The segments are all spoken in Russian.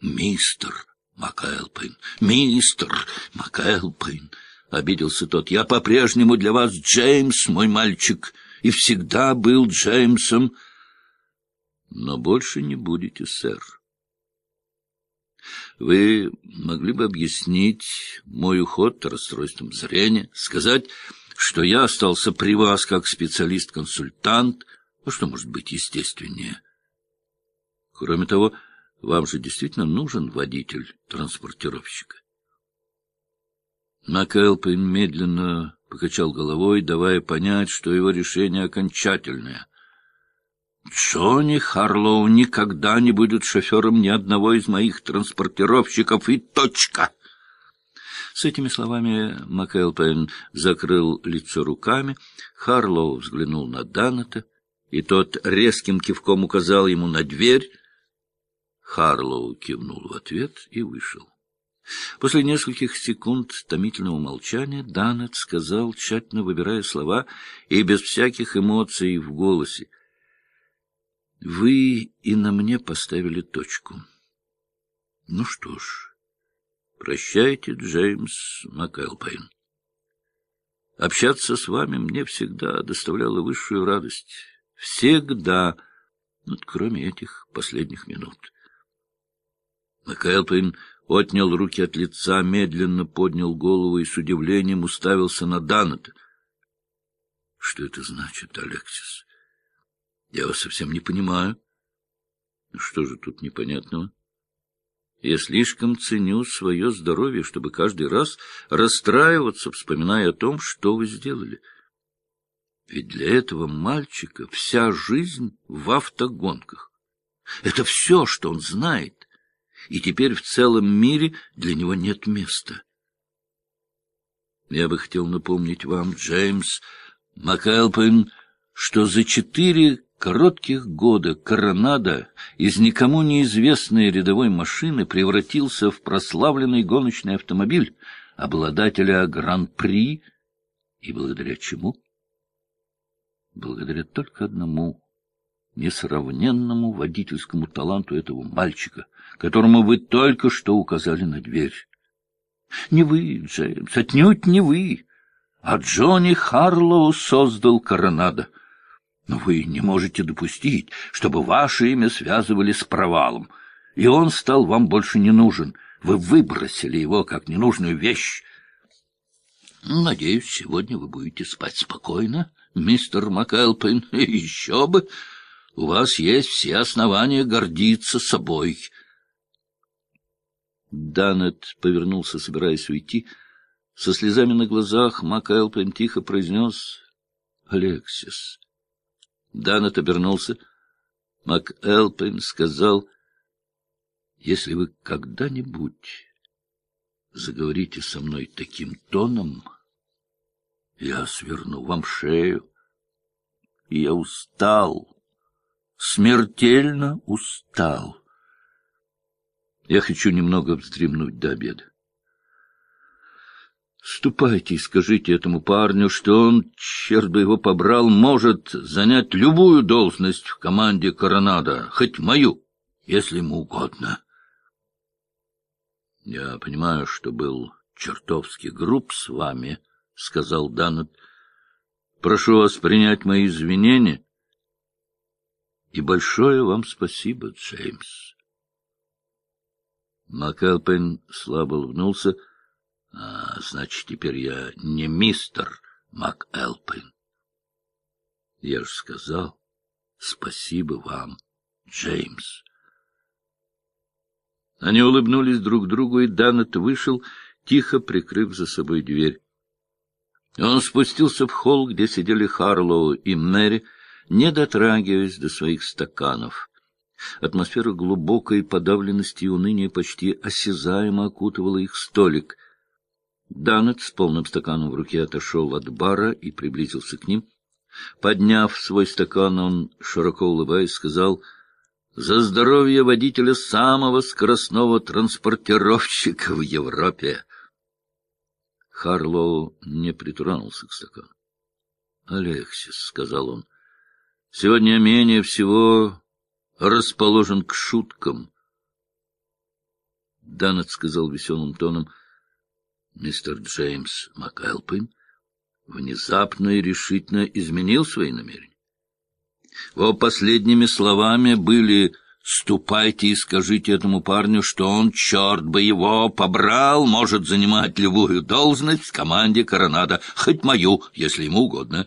Мистер МакЭлпин, мистер МакЭлпин, — обиделся тот, — я по-прежнему для вас Джеймс, мой мальчик, и всегда был Джеймсом. Но больше не будете, сэр. Вы могли бы объяснить мой уход расстройством зрения, сказать, что я остался при вас как специалист-консультант, ну, что может быть естественнее. Кроме того, вам же действительно нужен водитель транспортировщика. МакЭлпин медленно покачал головой, давая понять, что его решение окончательное. Джонни Харлоу никогда не будет шофером ни одного из моих транспортировщиков, и точка! С этими словами МакЭлпин закрыл лицо руками, Харлоу взглянул на Даннета, и тот резким кивком указал ему на дверь, Харлоу кивнул в ответ и вышел. После нескольких секунд томительного молчания Данет сказал, тщательно выбирая слова и без всяких эмоций в голосе, «Вы и на мне поставили точку. Ну что ж, прощайте, Джеймс МакЭлпайн. Общаться с вами мне всегда доставляло высшую радость. Всегда, ну, кроме этих последних минут». Макэлпин отнял руки от лица, медленно поднял голову и с удивлением уставился на Данета. — Что это значит, Алексис? Я вас совсем не понимаю. — Что же тут непонятного? Я слишком ценю свое здоровье, чтобы каждый раз расстраиваться, вспоминая о том, что вы сделали. Ведь для этого мальчика вся жизнь в автогонках. Это все, что он знает и теперь в целом мире для него нет места. Я бы хотел напомнить вам, Джеймс МакЭлпин, что за четыре коротких года Коронада из никому неизвестной рядовой машины превратился в прославленный гоночный автомобиль, обладателя Гран-при, и благодаря чему? Благодаря только одному несравненному водительскому таланту этого мальчика, которому вы только что указали на дверь. Не вы, Джеймс, отнюдь не вы, а Джонни Харлоу создал Коронадо. Но вы не можете допустить, чтобы ваше имя связывали с провалом, и он стал вам больше не нужен. Вы выбросили его как ненужную вещь. Надеюсь, сегодня вы будете спать спокойно, мистер МакЭлпин, еще бы у вас есть все основания гордиться собой. Данет повернулся, собираясь уйти. Со слезами на глазах МакЭлпин тихо произнес «Алексис». Данет обернулся. МакЭлпин сказал «Если вы когда-нибудь заговорите со мной таким тоном, я сверну вам шею. Я устал» смертельно устал. Я хочу немного вздремнуть до обеда. Ступайте и скажите этому парню, что он, черт бы его побрал, может занять любую должность в команде Коронада, хоть мою, если ему угодно. — Я понимаю, что был чертовски груб с вами, — сказал Данет. — Прошу вас принять мои извинения и большое вам спасибо, Джеймс. МакЭлпин слабо улыбнулся. — А, значит, теперь я не мистер МакЭлпин. Я же сказал, спасибо вам, Джеймс. Они улыбнулись друг другу, и Данет вышел, тихо прикрыв за собой дверь. Он спустился в холл, где сидели Харлоу и Мэри, не дотрагиваясь до своих стаканов. Атмосфера глубокой подавленности и уныния почти осязаемо окутывала их столик. Данет с полным стаканом в руке отошел от бара и приблизился к ним. Подняв свой стакан, он, широко улыбаясь, сказал «За здоровье водителя самого скоростного транспортировщика в Европе!» Харлоу не притронулся к стакану. «Алексис», — сказал он, — сегодня менее всего расположен к шуткам. Данет сказал веселым тоном, — мистер Джеймс МакЭлпин внезапно и решительно изменил свои намерения. Его последними словами были «Ступайте и скажите этому парню, что он, черт бы его, побрал, может занимать любую должность в команде Коронада, хоть мою, если ему угодно».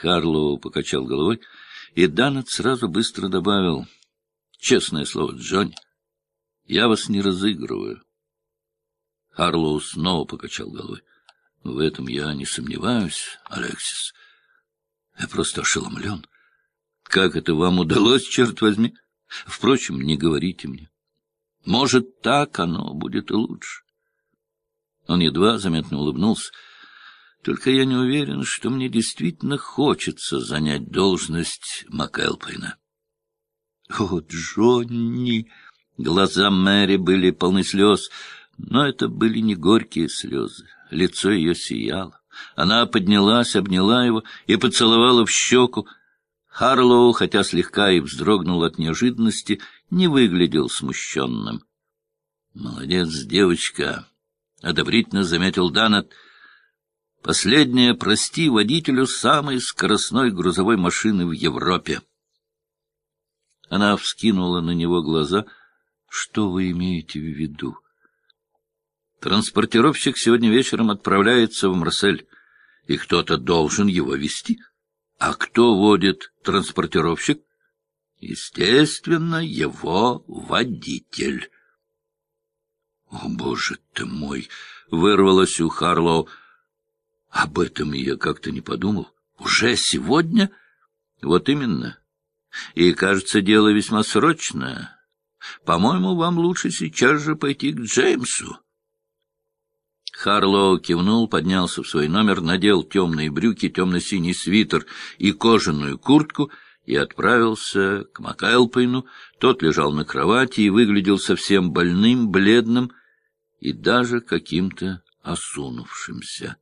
Харлоу покачал головой, и Данет сразу быстро добавил, «Честное слово, Джонни, я вас не разыгрываю». Харлоу снова покачал головой. В этом я не сомневаюсь, Алексис. Я просто ошеломлен. Как это вам удалось, черт возьми? Впрочем, не говорите мне. Может, так оно будет и лучше. Он едва заметно улыбнулся. Только я не уверен, что мне действительно хочется занять должность МакЭлпайна. О, Джонни! Глаза Мэри были полны слез, но это были не горькие слезы. Лицо ее сияло. Она поднялась, обняла его и поцеловала в щеку. Харлоу, хотя слегка и вздрогнул от неожиданности, не выглядел смущенным. — Молодец, девочка! — одобрительно заметил Данет. — Последнее прости водителю самой скоростной грузовой машины в Европе. Она вскинула на него глаза. — Что вы имеете в виду? — Транспортировщик сегодня вечером отправляется в Марсель, и кто-то должен его вести. А кто водит транспортировщик? Естественно, его водитель. — О, боже ты мой! — вырвалось у Харлоу. — Об этом я как-то не подумал. Уже сегодня? — Вот именно. И, кажется, дело весьма срочное. По-моему, вам лучше сейчас же пойти к Джеймсу. Харлоу кивнул, поднялся в свой номер, надел темные брюки, темно-синий свитер и кожаную куртку и отправился к Макайлпейну. Тот лежал на кровати и выглядел совсем больным, бледным и даже каким-то осунувшимся.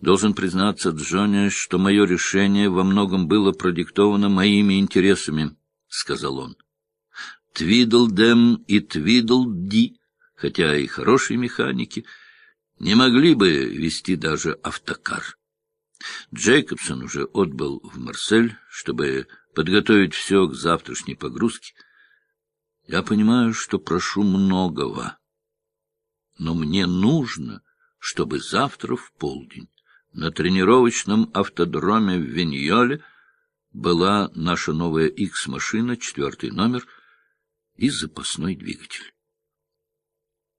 Должен признаться, Джонни, что мое решение во многом было продиктовано моими интересами, — сказал он. Твидлдем и Твидлди хотя и хорошие механики, не могли бы вести даже автокар. Джейкобсон уже отбыл в Марсель, чтобы подготовить все к завтрашней погрузке. Я понимаю, что прошу многого, но мне нужно, чтобы завтра в полдень на тренировочном автодроме в Виньоле была наша новая X-машина, четвертый номер и запасной двигатель.